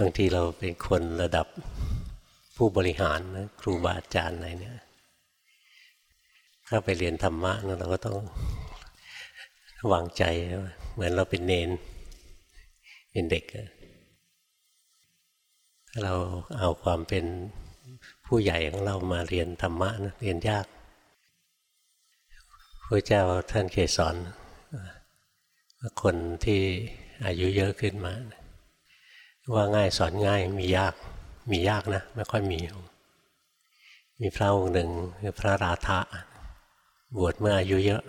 บางทีเราเป็นคนระดับผู้บริหารนะครูบาอาจารย์อะไรเนี่ยเข้าไปเรียนธรรมะนะเราก็ต้องวางใจ เหมือนเราเป็นเนน เป็นเด็กถ้าเราเอาความเป็นผู้ใหญ่ของเรามาเรียนธรรมะนะเรียนยากพระเจ้าท่านเคยสอน คนที่อายุเยอะขึ้นมา ว่าง่ายสอนง่ายมียากมียากนะ ไม่ค่อยมี มีพระองค์หนึ่งคือพระราธะบวชเมื่ออายุเยอะ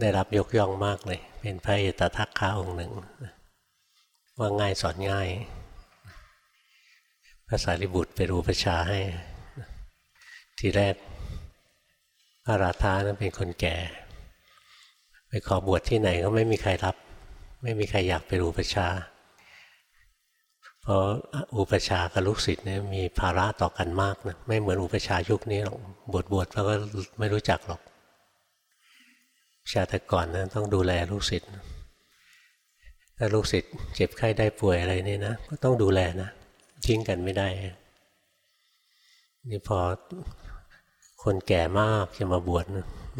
ได้รับยกย่องมากเลย เป็นพระเอตทัคคะองค์หนึ่ง ว่าง่ายสอนง่ายพระสารีบุตรไปรูปชาให้ ทีแรกพระราธานั้นเป็นคนแก่ ไปขอบวชที่ไหนก็ไม่มีใครรับ ไม่มีใครอยากไปรูปชา เพราะอุปชากับลูกศิษย์เนี่ยมีภาระต่อกันมากนะไม่เหมือนอุปชายุคนี้หรอกบวชบวชแล้วก็ไม่รู้จักหรอก ชาแต่ก่อนนะต้องดูแลลูกศิษย์ถ้าลูกศิษย์เจ็บไข้ได้ป่วยอะไรนี่นะก็ต้องดูแลนะทิ้งกันไม่ได้ นี่พอคนแก่มากจะมาบวช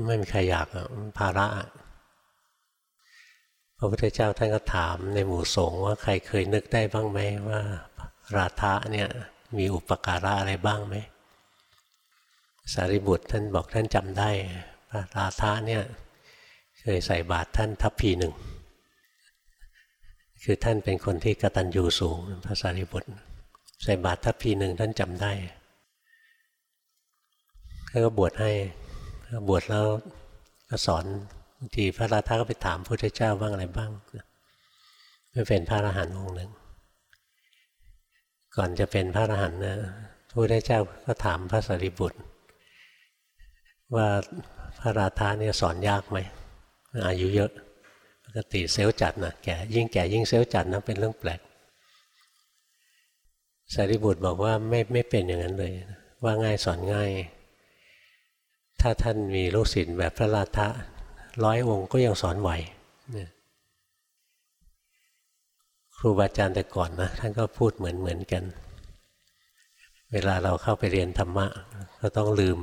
ไม่มีใครอยากภาระ พระพุทธเจ้าท่านก็ถามในหมู่สงฆ์ว่าใครเคยนึกได้บ้างไหมว่าราธะเนี่ยมีอุปการะอะไรบ้างไหมสารีบุตรท่านบอกท่านจำได้ราธะเนี่ยเคยใส่บาตรท่านทัพพีหนึ่งคือท่านเป็นคนที่กตัญญูสูงพระสารีบุตร ใส่บาตรทัพพีหนึ่งท่านจำได้ท่านก็บวชให้บวชแล้วก็สอน บางทีพระราธาก็ไปถามพระพุทธเจ้าบ้างอะไรบ้างไม่เป็นพระอรหันต์องค์หนึ่ง ก่อนจะเป็นพระอรหันต์นะพระพุทธเจ้าก็ถามพระสารีบุตร ว่าพระราธาเนี่ยสอนยากไหมอายุเยอะปกติเซลล์จัดนะแก่ยิ่งแก่ยิ่งเซลล์จัดนะเป็นเรื่องแปลกสารีบุตรบอกว่าไม่ไม่เป็นอย่างนั้นเลย ว่าง่ายสอนง่าย ถ้าท่านมีลูกศิษย์แบบพระราธะ ร้อยองค์ก็ยังสอนไหวครูบาอาจารย์แต่ก่อนนะท่านก็พูดเหมือนเหมือนกัน เวลาเราเข้าไปเรียนธรรมะ ก็ต้องลืม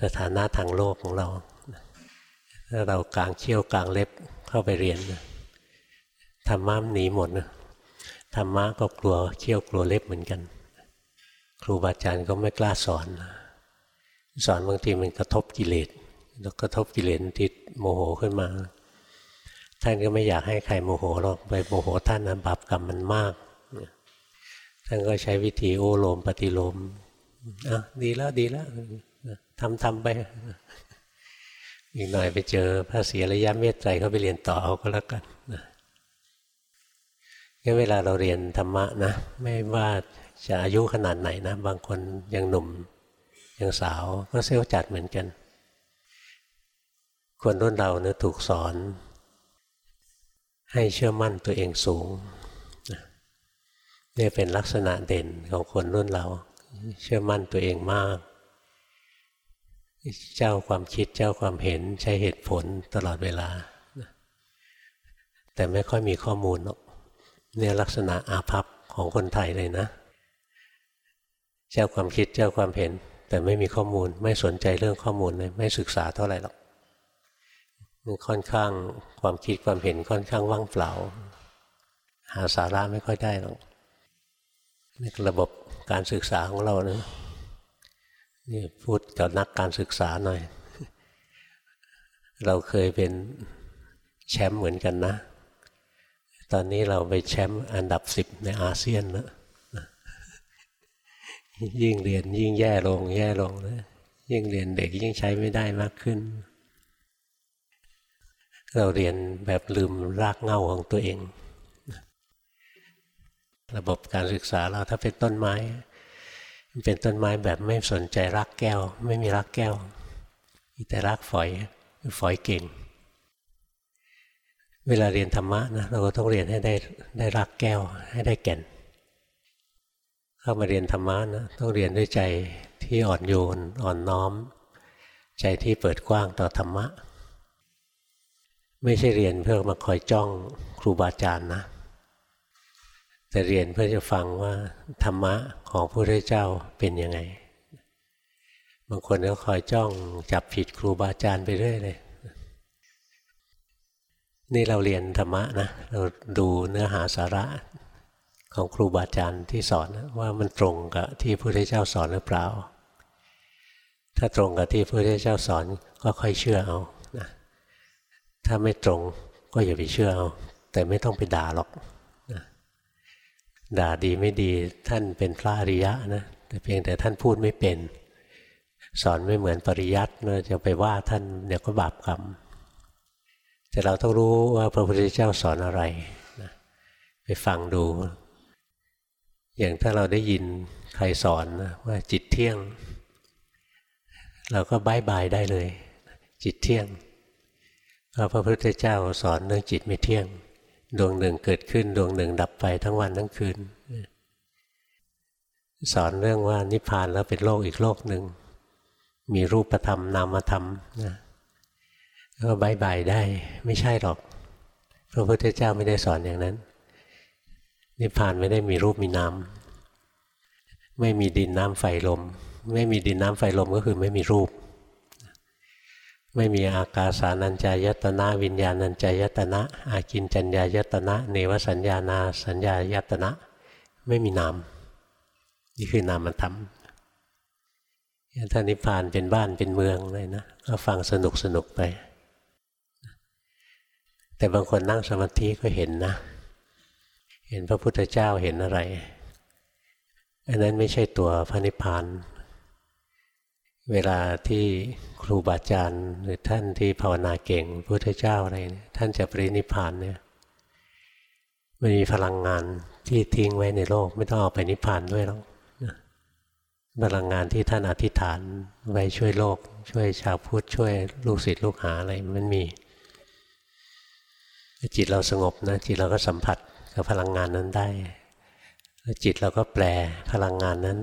สถานะทางโลกของเราถ้าเรากลางเชี่ยวกลางเล็บเข้าไปเรียนธรรมะหนีหมดนะธรรมะก็กลัวเขี้ยวกลัวเล็บเหมือนกัน ครูบาอาจารย์ก็ไม่กล้าสอน สอนบางทีมันกระทบกิเลส แล้วกระทบกิเลสติดโมโหขึ้นมา ท่านก็ไม่อยากให้ใครโมโหหรอกไปโมโหท่านนะบาปกรรมมันมาก ท่านก็ใช้วิธีโอโลมปฏิโลมอะดีแล้วดีแล้วทำทำไป อีกหน่อยไปเจอพระศรีอริยะเมตไตรเขาไปเรียนต่อเอาก็แล้วกันนะงั้นเวลาเราเรียนธรรมะนะ ไม่ว่าจะอายุขนาดไหนนะ บางคนยังหนุ่มยังสาวก็เซลล์จัดเหมือนกัน คนรุ่นเราเนะถูกสอน ให้เชื่อมั่นตัวเองสูงนี่เป็นลักษณะเด่นของคนรุ่นเรา เชื่อมั่นตัวเองมาก เจ้าความคิดเจ้าความเห็นใช้เหตุผลตลอดเวลา แต่ไม่ค่อยมีข้อมูลหรอกเนี่ยลักษณะอาภัพของคนไทยเลยนะ เจ้าความคิดเจ้าความเห็น แต่ไม่มีข้อมูลไม่สนใจเรื่องข้อมูลเลยไม่ศึกษาเท่าไหร่หรอก มันค่อนข้างความคิดความเห็นค่อนข้างว่างเปล่า หาสาระไม่ค่อยได้หรอกนี่ระบบการศึกษาของเรานะนี่พูดกับนักการศึกษาหน่อย เราเคยเป็นแชมป์เหมือนกันนะ ตอนนี้เราไปแชมป์อันดับสิบในอาเซียนแล้วยิ่งเรียนยิ่งแย่ลงแย่ลงนะยิ่งเรียนเด็กยิ่งใช้ไม่ได้มากขึ้น เราเรียนแบบลืมรากเงาของตัวเอง ระบบการศึกษาเราถ้าเป็นต้นไม้เป็นต้นไม้แบบไม่สนใจรากแก้ว ไม่มีรากแก้วมีแต่รากฝอยฝอยเก่ง เวลาเรียนธรรมะนะเราก็ต้องเรียนให้ได้ได้รักแก้วให้ได้แก่น เข้ามาเรียนธรรมะนะต้องเรียนด้วยใจที่อ่อนโยนอ่อนน้อม ใจที่เปิดกว้างต่อธรรมะ ไม่ใช่เรียนเพื่อมาคอยจ้องครูบาอาจารย์นะ แต่เรียนเพื่อจะฟังว่าธรรมะของพระพุทธเจ้าเป็นยังไง บางคนก็คอยจ้องจับผิดครูบาอาจารย์ไปเรื่อยเลย นี่เราเรียนธรรมะนะ เราดูเนื้อหาสาระของครูบาอาจารย์ที่สอนว่ามันตรงกับที่พระพุทธเจ้าสอนหรือเปล่า ถ้าตรงกับที่พระพุทธเจ้าสอนก็ค่อยเชื่อเอา ถ้าไม่ตรงก็อย่าไปเชื่อเอาแต่ไม่ต้องไปด่าหรอกนะด่าดีไม่ดีท่านเป็นพระอริยะนะแต่เพียงแต่ท่านพูดไม่เป็น สอนไม่เหมือนปริยัติเราจะไปว่าท่านเดี๋ยวก็บาปกรรม แต่เราต้องรู้ว่าพระพุทธเจ้าสอนอะไรนะไปฟังดู อย่างถ้าเราได้ยินใครสอนว่าจิตเที่ยง เราก็บายบายได้เลย จิตเที่ยง พระพุทธเจ้าสอนเรื่องจิตไม่เที่ยง ดวงหนึ่งเกิดขึ้น ดวงหนึ่งดับไปทั้งวันทั้งคืน สอนเรื่องว่านิพพานแล้วเป็นโลกอีกโลกหนึ่ง มีรูปธรรมนามธรรมนะก็บายบายได้ไม่ใช่หรอก พระพุทธเจ้าไม่ได้สอนอย่างนั้น นิพพานไม่ได้มีรูปมีนามไม่มีดินน้ำไฟลม ไม่มีดินน้ำไฟลมก็คือไม่มีรูป ไม่มีอากาสานัญจายตนะ วิญญาณัญจายตนะ อากินจัญญายตนะ เนวสัญญานา สัญญายตนะ ไม่มีนาม นี่คือนามธรรมถ้านิพพานเป็นบ้านเป็นเมืองเลยนะก็ฟังสนุกสนุกไป แต่บางคนนั่งสมาธิก็เห็นนะ เห็นพระพุทธเจ้าเห็นอะไรอันนั้นไม่ใช่ตัวพระนิพพาน เวลาที่ครูบาอาจารย์ หรือท่านที่ภาวนาเก่งพระพุทธเจ้าอะไรเนี่ยท่านจะปรินิพพานเนี่ยมันมีพลังงานที่ทิ้งไว้ในโลก ไม่ต้องเอาไปนิพพานด้วยหรอกพลังงานที่ท่านอธิษฐานไว้ช่วยโลก ช่วยชาวพุทธช่วยลูกศิษย์ลูกหาอะไรมันมี จิตเราสงบนะ จิตเราก็สัมผัสกับพลังงานนั้นได้แล้วจิตเราก็แปลพลังงานนั้น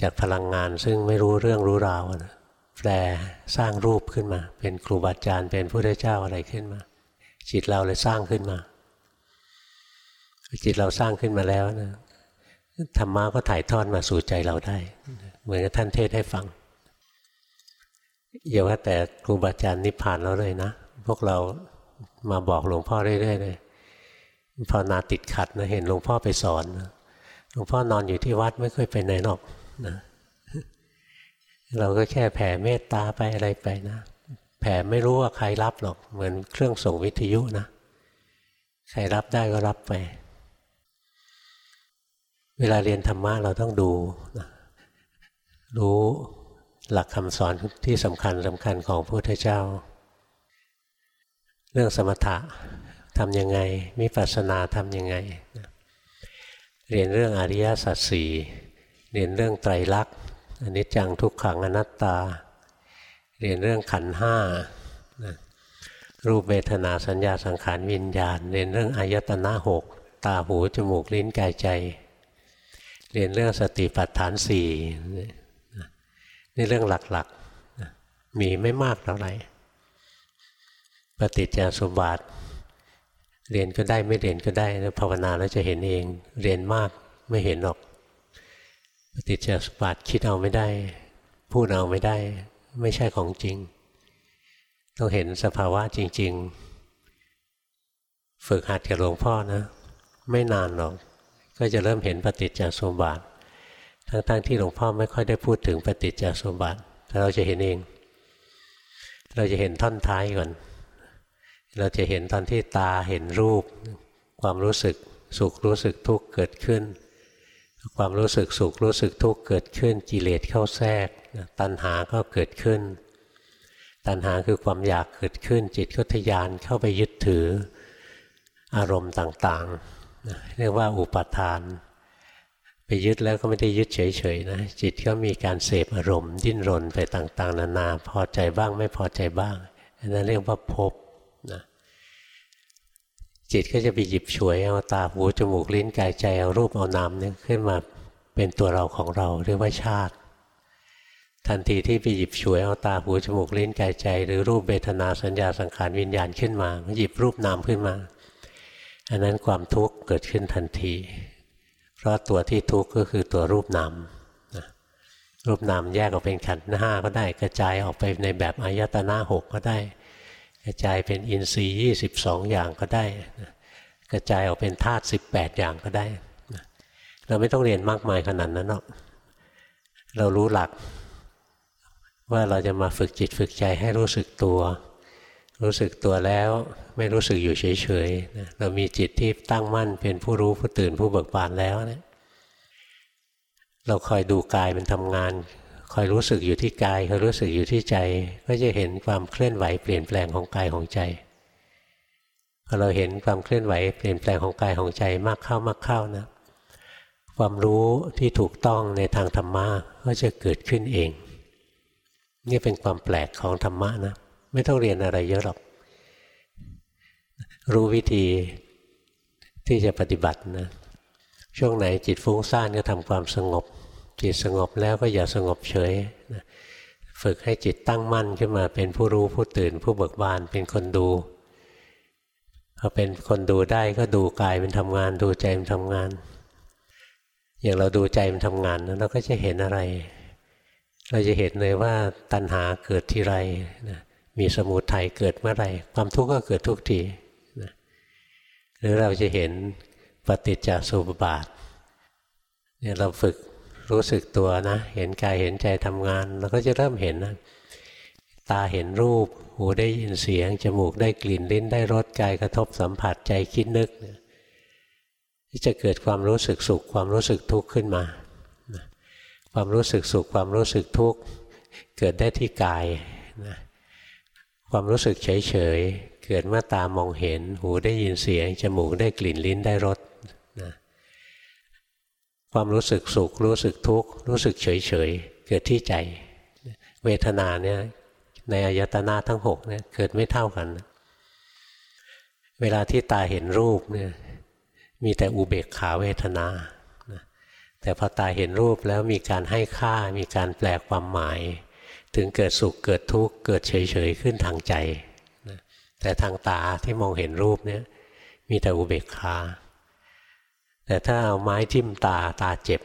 จากพลังงานซึ่งไม่รู้เรื่องรู้ราวนะแปลสร้างรูปขึ้นมา เป็นครูบาอาจารย์เป็นพระเจ้าอะไรขึ้นมา จิตเราเลยสร้างขึ้นมา จิตเราสร้างขึ้นมาแล้วนะธรรมะก็ถ่ายทอดมาสู่ใจเราได้ เหมือนกับท่านเทศให้ฟังอย่าว่าแต่ครูบาอาจารย์นิพพานแล้วเลยนะพวกเรามาบอกหลวงพ่อเรื่อยๆเลยภาวนาติดขัดนะเห็นหลวงพ่อไปสอนหลวงพ่อนอนอยู่ที่วัดไม่เคยไปไหนหรอก นะเราก็แค่แผ่เมตตาไปอะไรไปนะ แผ่ไม่รู้ว่าใครรับหรอก เหมือนเครื่องส่งวิทยุนะ ใครรับได้ก็รับไป เวลาเรียนธรรมะเราต้องดูนะรู้หลักคำสอนที่สำคัญสำคัญของพระพุทธเจ้า เรื่องสมถะทำยังไงมิปัสสนาทำยังไง เรียนเรื่องอริยสัจสี่ เรียนเรื่องไตรลักษณ์อนิจจังทุกขังอนัตตา เรียนเรื่องขันห้ารูปเวทนาสัญญาสังขารวิญญาณ เรียนเรื่องอายตนะหกตาหูจมูกลิ้นกายใจ เรียนเรื่องสติปัฏฐานสี่นี่เรื่องหลักๆ มีไม่มากเท่าไหร่ปฏิจจสมบัติเรียนก็ได้ไม่เรียนก็ได้แล้วภาวนาแล้วจะเห็นเอง เรียนมากไม่เห็นหรอก ปฏิจจสมบัติคิดเอาไม่ได้ พูดเอาไม่ได้ ไม่ใช่ของจริง ต้องเห็นสภาวะจริง ๆ ฝึกหัดกับหลวงพ่อนะ ไม่นานหรอก ก็จะเริ่มเห็นปฏิจจสมบัติทั้งๆที่หลวงพ่อไม่ค่อยได้พูดถึงปฏิจจสมบัติ แต่เราจะเห็นเอง เราจะเห็นท่อนท้ายก่อน เราจะเห็นตอนที่ตาเห็นรูป ความรู้สึกสุขรู้สึกทุกข์เกิดขึ้น ความรู้สึกสุขรู้สึกทุกข์เกิดขึ้นกิเลสเข้าแทรกตัณหาก็เกิดขึ้น ตัณหาคือความอยากเกิดขึ้น จิตก็ทยานเข้าไปยึดถืออารมณ์ต่างๆ เรียกว่าอุปาทาน ไปยึดแล้วก็ไม่ได้ยึดเฉยๆนะจิตก็มีการเสพอารมณ์ดิ้นรนไปต่างๆ นานาพอใจบ้างไม่พอใจบ้างอันนั้นเรียกว่าภพนะ จิตก็จะไปหยิบฉวยเอาตาหูจมูกลิ้นกายใจเอารูปเอานามเนี่ยขึ้นมาเป็นตัวเราของเราเรียกว่าชาติ ทันทีที่ไปหยิบฉวยเอาตาหูจมูกลิ้นกายใจ หรือรูปเบทนาสัญญาสังขารวิญญาณขึ้นมาหยิบรูปนามขึ้นมา อันนั้นความทุกข์เกิดขึ้นทันที เพราะตัวที่ทุกข์ก็คือตัวรูปนามรูปนามแยกออกเป็นขันธ์ห้าก็ได้กระจายออกไปในแบบอายตนะหกก็ได้ กระจายเป็นอินทรีย์ยี่สิบสองอย่างก็ได้กระจายออกเป็นธาตุสิบแปดอย่างก็ได้เราไม่ต้องเรียนมากมายขนาดนั้นหรอกเรารู้หลัก ว่าเราจะมาฝึกจิตฝึกใจให้รู้สึกตัว รู้สึกตัวแล้วไม่รู้สึกอยู่เฉยๆเรามีจิตที่ตั้งมั่นเป็นผู้รู้ผู้ตื่นผู้เบิกบานแล้วเนี่ยเราคอยดูกายมันทำงาน คอยรู้สึกอยู่ที่กายคอยรู้สึกอยู่ที่ใจ ก็จะเห็นความเคลื่อนไหวเปลี่ยนแปลงของกายของใจพอเราเห็นความเคลื่อนไหวเปลี่ยนแปลงของกายของใจมากเข้ามากเข้านะ ความรู้ที่ถูกต้องในทางธรรมะก็จะเกิดขึ้นเอง นี่เป็นความแปลกของธรรมะนะไม่ต้องเรียนอะไรเยอะหรอก รู้วิธีที่จะปฏิบัตินะ ช่วงไหนจิตฟุ้งซ่านก็ทำความสงบ จิตสงบแล้วก็อย่าสงบเฉยนะฝึกให้จิตตั้งมั่นขึ้นมาเป็นผู้รู้ผู้ตื่น ผู้เบิกบานเป็นคนดูพอเป็นคนดูได้ก็ดูกายมันทำงาน ดูใจมันทำงาน อย่างเราดูใจมันทำงานเราก็จะเห็นอะไร เราจะเห็นเลยว่าตัณหาเกิดที่ไรนะมีสมุทัยเกิดเมื่อไรความทุกข์ก็เกิดทุกทีนะหรือเราจะเห็นปฏิจจสุปบาทเนี่ยเราฝึก รู้สึกตัวนะ เห็นกายเห็นใจทำงานเราก็จะเริ่มเห็นนะตาเห็นรูป หูได้ยินเสียง จมูกได้กลิ่น ลิ้นได้รส กายกระทบสัมผัส ใจคิดนึกที่จะเกิดความรู้สึกสุข ความรู้สึกทุกข์ขึ้นมา ความรู้สึกสุข ความรู้สึกทุกข์ เกิดได้ที่กายนะความรู้สึกเฉย ๆ เกิดเมื่อตามองเห็น หูได้ยินเสียง จมูกได้กลิ่น ลิ้นได้รส ความรู้สึกสุข รู้สึกทุกข์รู้สึกเฉยๆเกิดที่ใจ เวทนาเนี่ยในอายตนะทั้งหกเนี่ยเกิดไม่เท่ากัน เวลาที่ตาเห็นรูปเนี่ยมีแต่อุเบกขาเวทนาแต่พอตาเห็นรูปแล้วมีการให้ค่ามีการแปลความหมาย ถึงเกิดสุขเกิดทุกข์เกิดเฉยๆขึ้นทางใจ แต่ทางตาที่มองเห็นรูปเนี่ยมีแต่อุเบกขา แต่ถ้าเอาไม้ทิ่มตาตาเจ็บ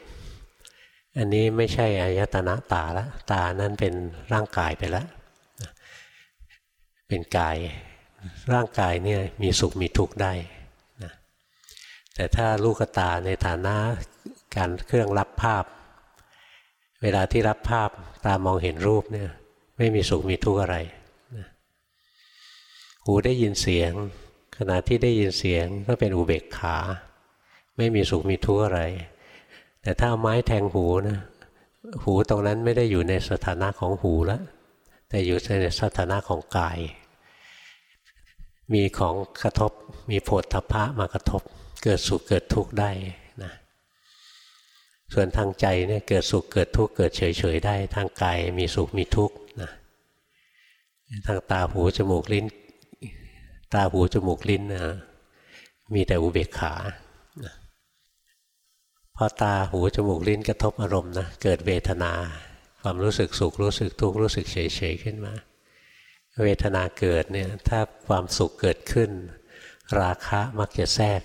อันนี้ไม่ใช่อายตนะตาละตานั้นเป็นร่างกายไปแล้วเป็นกายร่างกายเนี่ยมีสุขมีทุกข์ได้นะแต่ถ้าลูกตาในฐานะการเครื่องรับภาพ เวลาที่รับภาพตามองเห็นรูปเนี่ยไม่มีสุขมีทุกข์อะไรนะหูได้ยินเสียง ขณะที่ได้ยินเสียงก็เป็นอุเบกขา ไม่มีสุขมีทุกข์อะไร แต่ถ้าเอาไม้แทงหูนะหูตรงนั้นไม่ได้อยู่ในสถานะของหูแล้วแต่อยู่ในสถานะของกาย มีของกระทบมีโผฏฐพะมากระทบ เกิดสุขเกิดทุกข์ได้นะส่วนทางใจเนี่ยเกิดสุขเกิดทุกข์เกิดเฉยๆได้ ทางกายมีสุขมีทุกข์นะทางตาหูจมูกลิ้น ตาหูจมูกลิ้นนะมีแต่อุเบกขา พอตาหูจมูกลิ้นกระทบอารมณ์นะเกิดเวทนาความรู้สึกสุขรู้สึกทุกข์รู้สึกเฉยเฉยขึ้นมา เวทนาเกิดเนี่ยถ้าความสุขเกิดขึ้น ราคะมักจะแทรก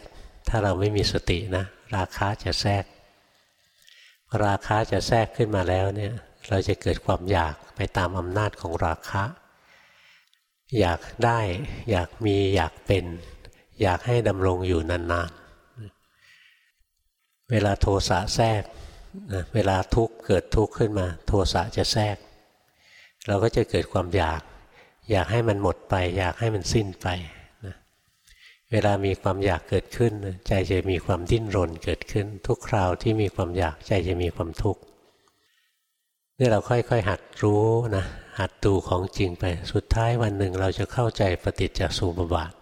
ถ้าเราไม่มีสตินะราคะจะแทรก ราคะจะแทรกขึ้นมาแล้วเนี่ยเราจะเกิดความอยากไปตามอำนาจของราคะ อยากได้อยากมีอยากเป็น อยากให้ดำรงอยู่นาน เวลาโทสะแทรกนะเวลาทุกข์เกิดทุกข์ขึ้นมา โทสะจะแทรก เราก็จะเกิดความอยาก อยากให้มันหมดไป อยากให้มันสิ้นไปนะเวลามีความอยากเกิดขึ้น ใจจะมีความดิ้นรนเกิดขึ้น ทุกคราวที่มีความอยากใจจะมีความทุกข์นี่เราค่อยๆ หัดรู้นะหัดดูของจริงไปสุดท้ายวันหนึ่งเราจะเข้าใจปฏิจจสมุปบาท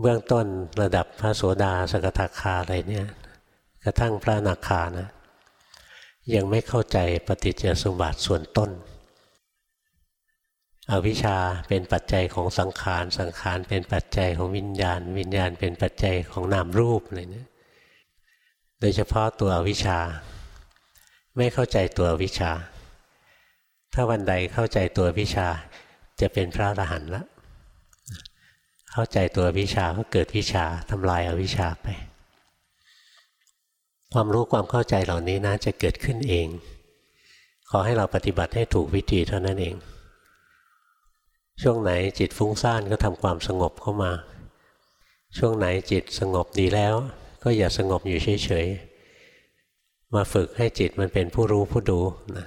เบื้องต้นระดับพระโสดาสกทาคาอะไรเนี่ยกระทั่งพระนาคานะยังไม่เข้าใจปฏิจจสมบัติส่วนต้น อวิชชาเป็นปัจจัยของสังขาร สังขารเป็นปัจจัยของวิญญาณ วิญญาณเป็นปัจจัยของนามรูปอะไรเนี่ยโดยเฉพาะตัวอวิชชา ไม่เข้าใจตัวอวิชชา ถ้าวันใดเข้าใจตัววิชาจะเป็นพระอรหันต์แล้ว เข้าใจตัววิชาก็เกิดวิชาทำลายอาวิชาไป ความรู้ความเข้าใจเหล่านี้นะจะเกิดขึ้นเอง ขอให้เราปฏิบัติให้ถูกวิธีเท่านั้นเอง ช่วงไหนจิตฟุ้งซ่านก็ทำความสงบเข้ามา ช่วงไหนจิตสงบดีแล้ว ก็อย่าสงบอยู่เฉยๆ มาฝึกให้จิตมันเป็นผู้รู้ผู้ดูนะ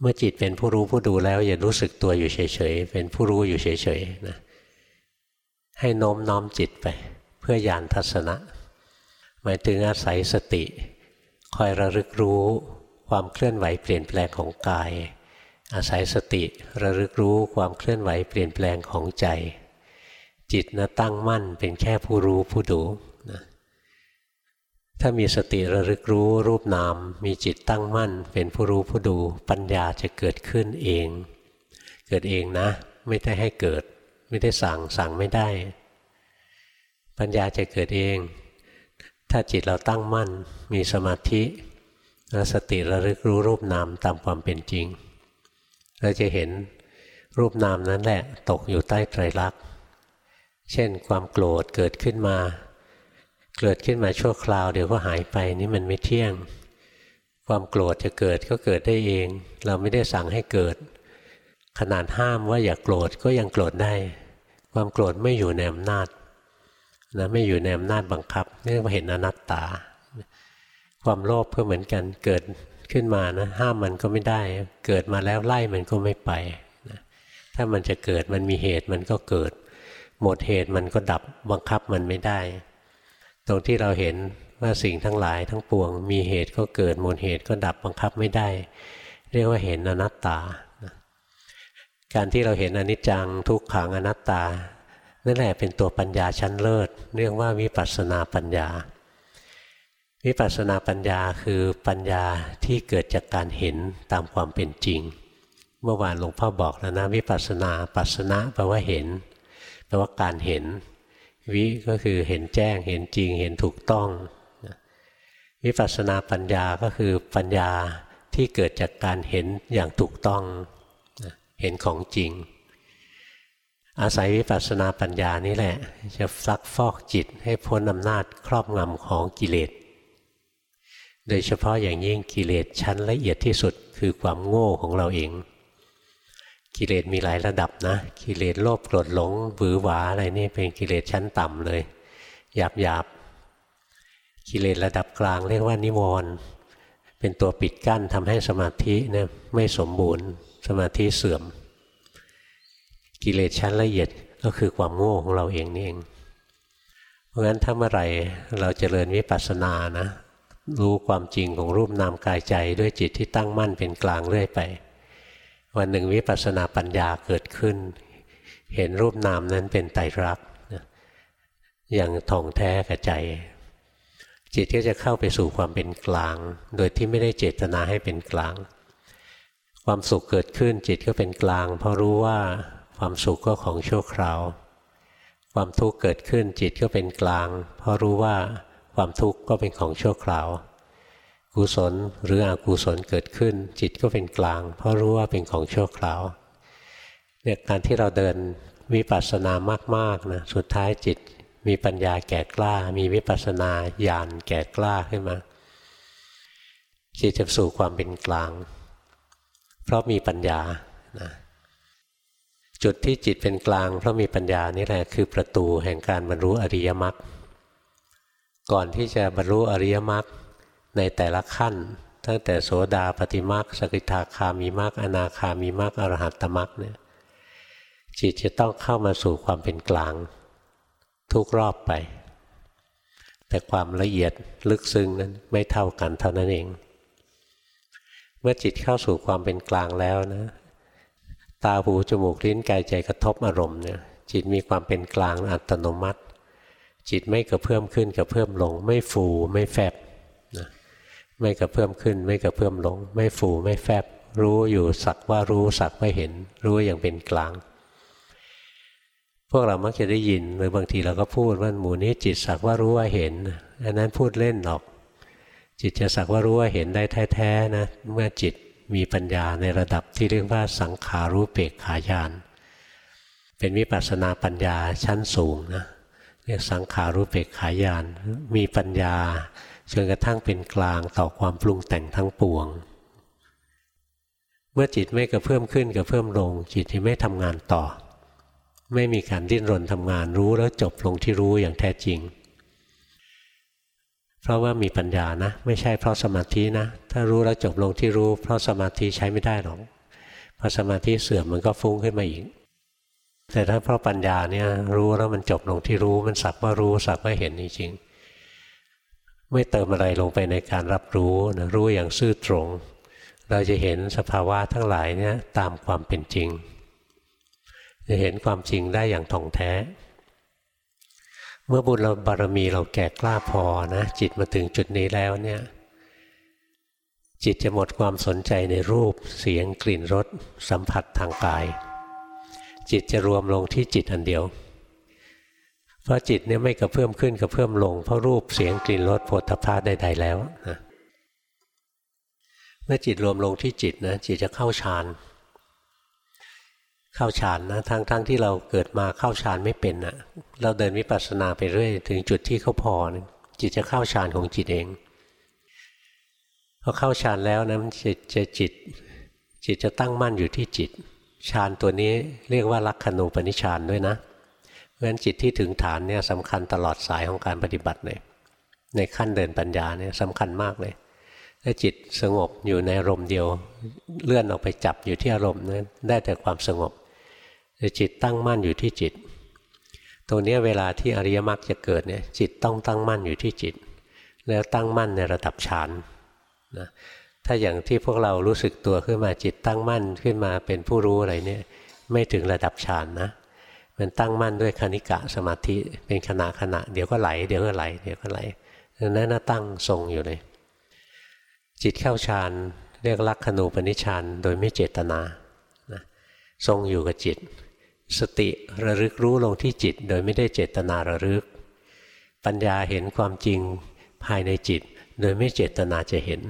เมื่อจิตเป็นผู้รู้ผู้ดูแล้ว อย่ารู้สึกตัวอยู่เฉยๆ เป็นผู้รู้อยู่เฉยๆนะ ให้โน้มน้อมจิตไป เพื่อยานทัศนะ หมายถึงอาศัยสติ คอยระลึกรู้ความเคลื่อนไหวเปลี่ยนแปลงของกาย อาศัยสติระลึกรู้ความเคลื่อนไหวเปลี่ยนแปลงของใจ จิตนะตั้งมั่นเป็นแค่ผู้รู้ผู้ดูนะถ้ามีสติระลึกรู้รูปนาม มีจิตตั้งมั่น เป็นผู้รู้ผู้ดู ปัญญาจะเกิดขึ้นเอง เกิดเองนะ ไม่ได้ให้เกิด ไม่ได้สั่งสั่งไม่ได้ ปัญญาจะเกิดเอง ถ้าจิตเราตั้งมั่น มีสมาธิสติระลึกรู้รูปนามตามความเป็นจริง เราจะเห็นรูปนามนั้นแหละตกอยู่ใต้ไตรลักษณ์เช่นความโกรธเกิดขึ้นมา เกิดขึ้นมาชั่วคราวเดี๋ยวก็หายไปนี่มันไม่เที่ยง ความโกรธจะเกิดก็เกิดได้เอง เราไม่ได้สั่งให้เกิด ขนาดห้ามว่าอย่ากโกรธก็ยังโกรธได้ ความโกรธไม่อยู่ในอำนาจนะไม่อยู่ในอำนาจบังคับนี่เรียกว่าเห็นอนัตตา ความโลภก็เหมือนกันเกิดขึ้นมานะห้ามมันก็ไม่ได้ เกิดมาแล้วไล่มันก็ไม่ไปนะถ้ามันจะเกิดมันมีเหตุมันก็เกิด หมดเหตุมันก็ดับบังคับมันไม่ได้ ตรงที่เราเห็นว่าสิ่งทั้งหลายทั้งปวง มีเหตุก็เกิดหมูลเหตุก็ดับบังคับไม่ได้ เรียกว่าเห็นอนัตตา การที่เราเห็นอนิจจังทุกขังอนัตตา นั่นแหละเป็นตัวปัญญาชั้นเลิศ เรียกว่าวิปัสสนาปัญญา วิปัสสนาปัญญาคือปัญญาที่เกิดจากการเห็นตามความเป็นจริง เมื่อวานหลวงพ่อบอกแล้วนะวิปัสสนาปัสสนะแปลว่าเห็นแปลว่าการเห็น วิก็คือเห็นแจ้งเห็นจริงเห็นถูกต้องวิปัสสนาปัญญาก็คือปัญญาที่เกิดจากการเห็นอย่างถูกต้อง เห็นของจริง อาศัยวิปัสสนาปัญญานี่แหละ จะซักฟอกจิตให้พ้นอำนาจครอบงำของกิเลส โดยเฉพาะอย่างยิ่งกิเลสชั้นละเอียดที่สุดคือความโง่ของเราเอง กิเลสมีหลายระดับนะ กิเลสโลภโกรธหลงบือหวาอะไรนี่เป็นกิเลสชั้นต่ำเลย หยาบหยาบกิเลสระดับกลางเรียกว่านิวรณ์เป็นตัวปิดกั้นทำให้สมาธิเนี่ยไม่สมบูรณ์ สมาธิเสื่อม กิเลสชั้นละเอียดก็คือความโง่ของเราเองนี่เอง เพราะงั้นถ้าเมื่อไหร่เราจเจริญวิปัสสนานะ รู้ความจริงของรูปนามกายใจด้วยจิตที่ตั้งมั่นเป็นกลางเรื่อยไป วันหนึ่งวิปัสสนาปัญญาเกิดขึ้น เห็นรูปนามนั้นเป็นไตรลักษณ์อย่างท่องแท้กับใจ จิตก็จะเข้าไปสู่ความเป็นกลาง โดยที่ไม่ได้เจตนาให้เป็นกลาง ความสุขเกิดขึ้นจิตก็เป็นกลาง เพราะรู้ว่าความสุขก็ของชั่วคราว ความทุกข์เกิดขึ้นจิตก็เป็นกลาง เพราะรู้ว่าความทุกข์ก็เป็นของชั่วคราว กุศลหรืออกุศลเกิดขึ้น จิตก็เป็นกลาง เพราะรู้ว่าเป็นของชั่วคราวเนี่ยการที่เราเดินวิปัสสนามากๆนะสุดท้ายจิตมีปัญญาแก่กล้า มีวิปัสสนาญาณแก่กล้าขึ้นมา จิตจะสู่ความเป็นกลาง เพราะมีปัญญานะจุดที่จิตเป็นกลาง เพราะมีปัญญานี่แหละคือประตูแห่งการบรรลุอริยมรรคก่อนที่จะบรรลุอริยมรรคในแต่ละขั้น ตั้งแต่โสดาปฏิมาคสกิทาคามีมรรคอนาคามีมรรคอรหัตตมรรคเนี่ยจิตจะต้องเข้ามาสู่ความเป็นกลาง ทุกรอบไป แต่ความละเอียดลึกซึ้งนั้นไม่เท่ากันเท่านั้นเอง เมื่อจิตเข้าสู่ความเป็นกลางแล้วนะ ตาหูจมูกลิ้นกายใจกระทบอารมณ์เนี่ยจิตมีความเป็นกลางอัตโนมัติ จิตไม่กระเพื่อมขึ้นกระเพื่อมลง ไม่ฟูไม่แฟบนะไม่กระเพื่อมขึ้น ไม่กระเพื่อมลง ไม่ฟูไม่แฟบ รู้อยู่สักว่ารู้สักว่าเห็น รู้อย่างเป็นกลาง พวกเรามักจะได้ยินหรือบางทีเราก็พูดว่าหมู่นี้จิตสักว่ารู้ว่าเห็นอันนั้นพูดเล่นหรอก จิตจะสักว่ารู้ว่าเห็นได้แท้ๆนะเมื่อจิตมีปัญญาในระดับที่เรียกว่าสังขารู้เปกขายาน เป็นวิปัสสนาปัญญาชั้นสูงนะเรียกสังขารุเปกขายาน มีปัญญาจนกระทั่งเป็นกลางต่อความปรุงแต่งทั้งปวง เมื่อจิตไม่กระเพิ่มขึ้นกระเพิ่มลง จิตที่ไม่ทำงานต่อ ไม่มีการดิ้นรนทำงานรู้แล้วจบลงที่รู้อย่างแท้จริง เพราะว่ามีปัญญานะ ไม่ใช่เพราะสมาธินะ ถ้ารู้แล้วจบลงที่รู้ เพราะสมาธิใช้ไม่ได้หรอกพอสมาธิเสื่อมมันก็ฟุ้งขึ้นมาอีก แต่ถ้าเพราะปัญญาเนี่ยรู้แล้วมันจบลงที่รู้มันสักว่ารู้สักว่าเห็นจริงไม่เติมอะไรลงไปในการรับรู้นะรู้อย่างซื่อตรง เราจะเห็นสภาวะทั้งหลายเนี่ยตามความเป็นจริง จะเห็นความจริงได้อย่างท่องแท้ เมื่อบุญเราบารมีเราแก่กล้าพอนะจิตมาถึงจุดนี้แล้วเนี่ยจิตจะหมดความสนใจในรูปเสียงกลิ่นรสสัมผัสทางกาย จิตจะรวมลงที่จิตอันเดียว เพราะจิตเนี่ยไม่กระเพื่อมขึ้นกระเพื่อมลงเพราะรูปเสียงกลิ่นรสโผฏฐาใดๆแล้วนะเมื่อจิตรวมลงที่จิตนะจิตจะเข้าฌาน เข้าฌานนะทั้งๆทที่เราเกิดมาเข้าฌานไม่เป็นนะเราเดินวิปัสสนาไปเรื่อยถึงจุดที่เขาพอจิตจะเข้าฌานของจิตเองพอเข้าฌานแล้วนะมันจะจะจิต จิตจะตั้งมั่นอยู่ที่จิตฌานตัวนี้เรียกว่าลักขณูปนิชานด้วยนะเพราะฉะนั้นจิตที่ถึงฐานเนี่ยสำคัญตลอดสายของการปฏิบัติเลยในขั้นเดินปัญญาเนี่ยสำคัญมากเลยถ้าจิตสงบอยู่ในอารมณ์เดียว เลื่อนออกไปจับอยู่ที่อารมณ์นั้นได้แต่ความสงบ แต่จิตตั้งมั่นอยู่ที่จิต ตรงนี้เวลาที่อริยมรรคจะเกิดเนี่ยจิตต้องตั้งมั่นอยู่ที่จิต แล้วตั้งมั่นในระดับฌานนะถ้าอย่างที่พวกเรารู้สึกตัวขึ้นมาจิตตั้งมั่นขึ้นมาเป็นผู้รู้อะไรเนี่ยไม่ถึงระดับฌานนะมันตั้งมั่นด้วยคณิกะสมาธิเป็นขณะขณะเดี๋ยวก็ไหลเดี๋ยวก็ไหลเดี๋ยวก็ไหลนั้นน่าตั้งทรงอยู่เลย จิตเข้าฌานเรียกลักขณูปนิชานโดยไม่เจตนานะทรงอยู่กับจิต สติระลึกรู้ลงที่จิต โดยไม่ได้เจตนาระลึก ปัญญาเห็นความจริงภายในจิต โดยไม่เจตนาจะเห็น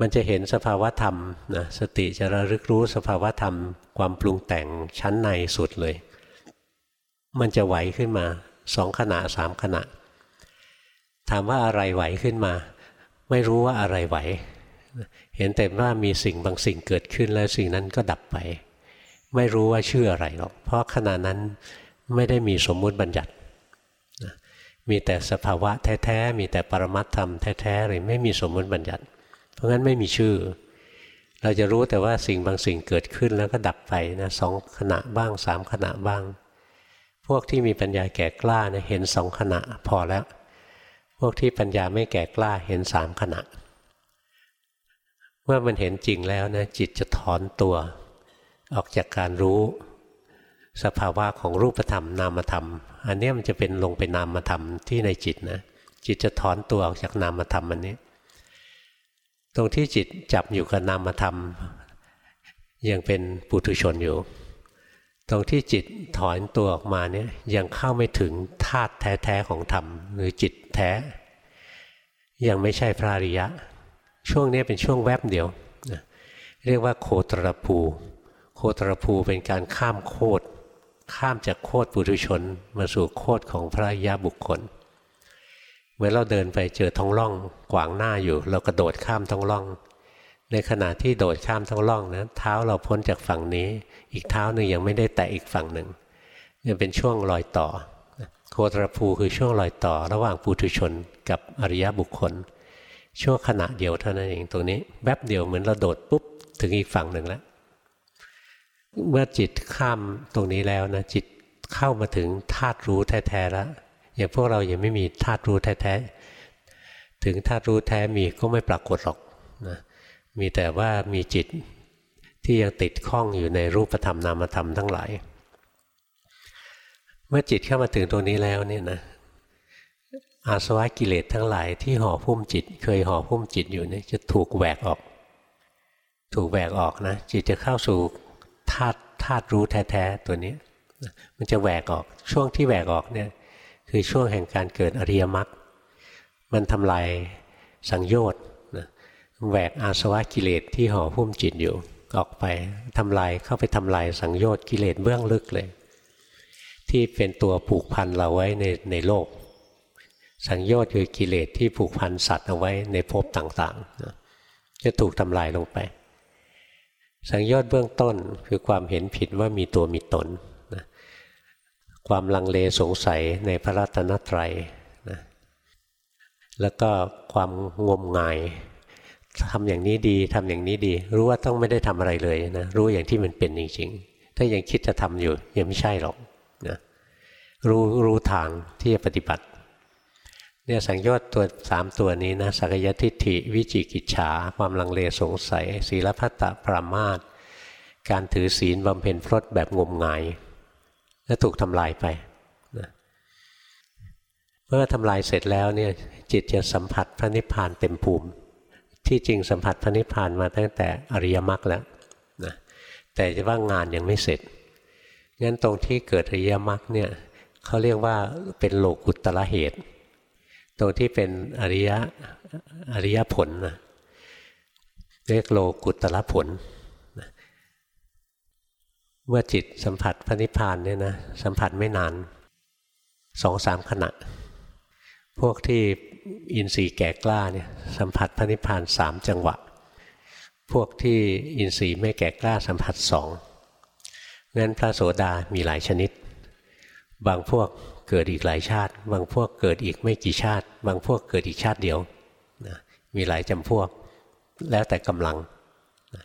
มันจะเห็นสภาวธรรมนะสติจะระลึกรู้สภาวธรรม ความปรุงแต่งชั้นในสุดเลย มันจะไหวขึ้นมาสองขณะสามขณะ ถามว่าอะไรไหวขึ้นมา ไม่รู้ว่าอะไรไหว เห็นแต่ว่ามีสิ่งบางสิ่งเกิดขึ้นแล้วสิ่งนั้นก็ดับไป ไม่รู้ว่าชื่ออะไรหรอก เพราะขณะนั้นไม่ได้มีสมมุติบัญญัติมีแต่สภาวะแท้ๆ มีแต่ปรมัตธรรมแท้ๆเลยไม่มีสมมติบัญญัติ เพราะงั้นไม่มีชื่อ เราจะรู้แต่ว่าสิ่งบางสิ่งเกิดขึ้นแล้วก็ดับไปนะสองขณะบ้างสามขณะบ้าง พวกที่มีปัญญาแก่กล้าเนี่ยเห็นสองขณะพอแล้ว พวกที่ปัญญาไม่แก่กล้าเห็นสามขณะ เมื่อมันเห็นจริงแล้วนะจิตจะถอนตัว ออกจากการรู้ สภาวะของรูปธรรมนามธรรม อันนี้มันจะเป็นลงเป็นนามธรรมที่ในจิตนะจิตจะถอนตัวออกจากนามธรรมอันนี้ ตรงที่จิตจับอยู่กับนามธรรม ยังเป็นปุถุชนอยู่ ตรงที่จิตถอนตัวออกมาเนี่ยยังเข้าไม่ถึงธาตุแท้ๆของธรรม หรือจิตแท้ ยังไม่ใช่พระอริยะ ช่วงนี้เป็นช่วงแวบเดียว เรียกว่าโคตรภู โคตรภูเป็นการข้ามโคตรข้ามจากโคตรปุถุชน มาสู่โคตรของพระยาบุคคลเมื่อเราเดินไปเจอท้องร่องขวางหน้าอยู่ เรากระโดดข้ามท้องร่อง ในขณะที่โดดข้ามท้องร่องนะเท้าเราพ้นจากฝั่งนี้ อีกเท้าหนึ่งยังไม่ได้แตะอีกฝั่งหนึ่งนี่เป็นช่วงรอยต่อ โคตรภูคือช่วงรอยต่อ ระหว่างปุถุชนกับอริยบุคคลช่วงขณะเดียวเท่านั้นเองตรงนี้แวบเดียวเหมือนเราโดดปุ๊บถึงอีกฝั่งหนึ่งแล้ว เมื่อจิตข้ามตรงนี้แล้วนะจิตเข้ามาถึงธาตุรู้แท้ๆแล้วอย่างพวกเรายังไม่มีธาตุรู้แท้ๆถึงธาตุรู้แท้มีก็ไม่ปรากฏหรอกนะมีแต่ว่ามีจิตที่ยังติดข้องอยู่ในรูปธรรมนามธรรมทั้งหลาย เมื่อจิตเข้ามาถึงตรงนี้แล้วเนี่ยนะอาสวะกิเลสทั้งหลายที่ห่อพุ่มจิต เคยห่อพุ่มจิตอยู่เนี่ยจะถูกแหวกออก ถูกแหวกออกนะจิตจะเข้าสู่ ธาตุธาตุรู้แท้ๆตัวนี้ มันจะแหวกออกช่วงที่แหวกออกเนี่ยคือช่วงแห่งการเกิดอริยมรรคมันทำลายสังโยชน์แหวกอาสวะกิเลสที่ห่อหุ้มจิตอยู่ออกไปทำลายเข้าไปทำลายสังโยชน์กิเลสเบื้องลึกเลย ที่เป็นตัวผูกพันเราไว้ในในโลก สังโยชน์คือกิเลสที่ผูกพันสัตว์เอาไว้ในภพต่างๆจะถูกทำลายลงไป สังโยชน์เบื้องต้นคือความเห็นผิดว่ามีตัวมีตนนะความลังเลสงสัยในพระรัตนตรัยนะแล้วก็ความงมงายทำอย่างนี้ดีทำอย่างนี้ดี รู้ว่าต้องไม่ได้ทำอะไรเลยนะรู้อย่างที่มันเป็นจริงๆ ถ้ายังคิดจะทำอยู่ยังไม่ใช่หรอกนะรู้รู้ทางที่จะปฏิบัติ เนี่ยสังโยชน์ตัวสามตัวนี้นะสักยทิฏฐิวิจิกิจฉา ความลังเลสงสัย ศีลพัตตปรามาตการถือศีลบำเพ็ญพรตแบบงมงาย และถูกทำลายไปนะเมื่อทำลายเสร็จแล้วเนี่ยจิตจะสัมผัสพระนิพพานเต็มภูมิ ที่จริงสัมผัสพระนิพพานมาตั้งแต่อริยมรรคแล้วนะแต่จะว่างานยังไม่เสร็จงั้นตรงที่เกิดอริยมรรคเนี่ยเขาเรียกว่าเป็นโลกุตตะเหตุ ตรงที่เป็นอริยอริยผลนะเรียกโลกุตตะผลนะเมื่อจิตสัมผัสพระนิพพานเนี่ยนะสัมผัสไม่นานสองสามขณะ พวกที่อินทรีย์แก่กล้าเนี่ยสัมผัสพระนิพพานสามจังหวะ พวกที่อินทรีย์ไม่แก่กล้าสัมผัสสองงั้นพระโสดามีหลายชนิด บางพวก เกิดอีกหลายชาติ บางพวกเกิดอีกไม่กี่ชาติ บางพวกเกิดอีกชาติเดียวนะมีหลายจำพวก แล้วแต่กำลังนะ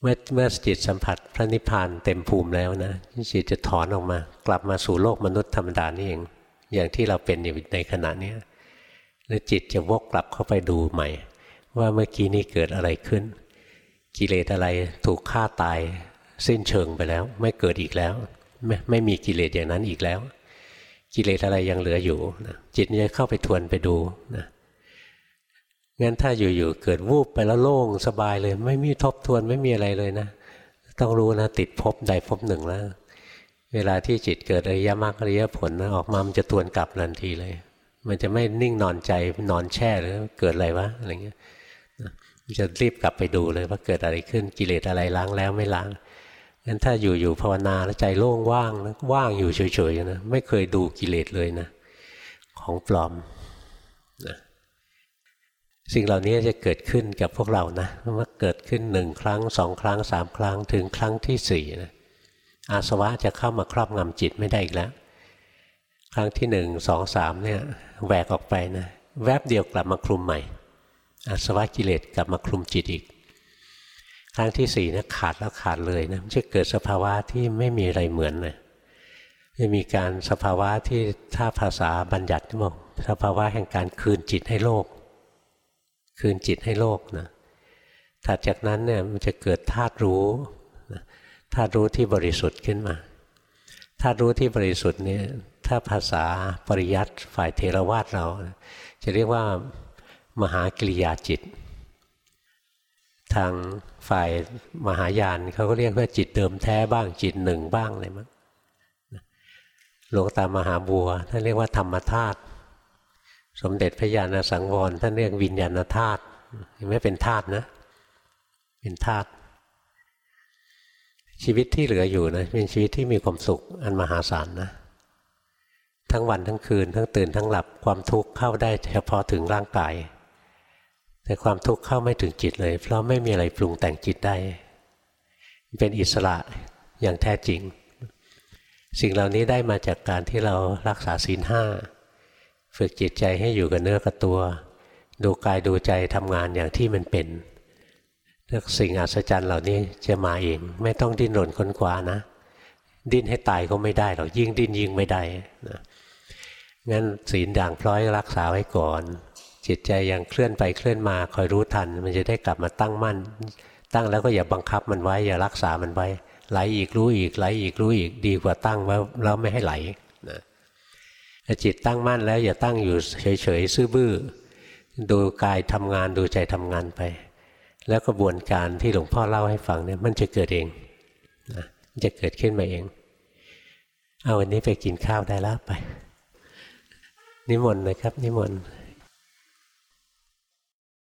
เมื่อเมื่อจิตสัมผัสพระนิพพานเต็มภูมิแล้วนะจิตจะถอนออกมา กลับมาสู่โลกมนุษย์ธรรมดานี่เอง อย่างที่เราเป็นอยู่ในขณะนี้แล้วจิตจะวกกลับเข้าไปดูใหม่ ว่าเมื่อกี้นี้เกิดอะไรขึ้น กิเลสอะไรถูกฆ่าตายสิ้นเชิงไปแล้ว ไม่เกิดอีกแล้ว ไม่ไม่มีกิเลสอย่างนั้นอีกแล้ว กิเลสอะไรยังเหลืออยู่นะจิตจะเข้าไปทวนไปดูนะงั้นถ้าอยู่ๆเกิดวูบไปแล้วโล่งสบายเลย ไม่มีทบทวนไม่มีอะไรเลยนะ ต้องรู้นะติดภพใดภพหนึ่งแล้ว เวลาที่จิตเกิดอริยมรรคอริยผลนะออกมามันจะทวนกลับทันทีเลย มันจะไม่นิ่งนอนใจนอนแช่หรือเกิดอะไรวะอะไรเงี้ยจะรีบกลับไปดูเลยว่าเกิดอะไรขึ้นกิเลสอะไรล้างแล้วไม่ล้าง งั้นถ้าอยู่อยู่ภาวนาแล้วใจโล่งว่างนะว่างอยู่เฉยๆนะไม่เคยดูกิเลสเลยนะ ของปลอมนะสิ่งเหล่านี้จะเกิดขึ้นกับพวกเรานะว่าเกิดขึ้นหนึ่งครั้งสองครั้งสามครั้งถึงครั้งที่สี่นะอาสวะจะเข้ามาครอบงำจิตไม่ได้อีกแล้ว ครั้งที่หนึ่งสองสามเนี่ยแหวกออกไปนะแวบเดียวกลับมาคลุมใหม่อาสวะกิเลสกลับมาคลุมจิตอีก ครั้งที่สี่นะขาดแล้วขาดเลยนะจะเกิดสภาวะที่ไม่มีอะไรเหมือนเลยจะมีการสภาวะที่ถ้าภาษาบัญญัติบอกสภาวะแห่งการคืนจิตให้โลก คืนจิตให้โลกนะถัดจากนั้นเนี่ยมันจะเกิดธาตุรู้ธาตุรู้ที่บริสุทธิ์ขึ้นมาธาตุรู้ที่บริสุทธิ์เนี่ยถ้าภาษาปริยัติฝ่ายเทรวาสเรา จะเรียกว่ามหากริยาจิต ทางฝ่ายมหายานเขาก็เรียกว่าจิตเดิมแท้บ้างจิตหนึ่งบ้างอะไรมั้งหลวงตามหาบัวท่านเรียกว่าธรรมธาตุสมเด็จพระญาณสังวรท่านเรียกวิญญาณธาตุไม่เป็นธาตุนะ เป็นธาตุชีวิตที่เหลืออยู่นะเป็นชีวิตที่มีความสุขอันมหาศาลนะ ทั้งวันทั้งคืนทั้งตื่นทั้งหลับความทุกข์เข้าได้เฉพาะถึงร่างกาย แต่ความทุกข์เข้าไม่ถึงจิตเลย เพราะไม่มีอะไรปรุงแต่งจิตได้ เป็นอิสระอย่างแท้จริง สิ่งเหล่านี้ได้มาจากการที่เรารักษาศีลห้าฝึกจิตใจให้อยู่กับเนื้อกับตัว ดูกายดูใจทำงานอย่างที่มันเป็นเรื่องสิ่งอัศจรรย์เหล่านี้จะมาเอง ไม่ต้องดิ้นรนค้นคว้านะ ดิ้นให้ตายก็ไม่ได้หรอกยิ่งดิ้นยิ่งไม่ได้นะงั้นศีลด่างพร้อยรักษาไว้ก่อน จิตใจยังเคลื่อนไปเคลื่อนมาคอยรู้ทัน มันจะได้กลับมาตั้งมั่น ตั้งแล้วก็อย่าบังคับมันไว้ อย่ารักษามันไว้ไหลอีกรู้อีกไหลอีกรู้อีกดีกว่าตั้งไว้แล้วไม่ให้ไหลนะจิตตั้งมั่นแล้วอย่าตั้งอยู่เฉยๆซื่อบื้อดูกายทำงานดูใจทำงานไป แล้วกระบวนการที่หลวงพ่อเล่าให้ฟังเนี่ยมันจะเกิดเองนะจะเกิดขึ้นมาเอง เอาวันนี้ไปกินข้าวได้แล้วไป นิมนต์นะครับ นิมนต์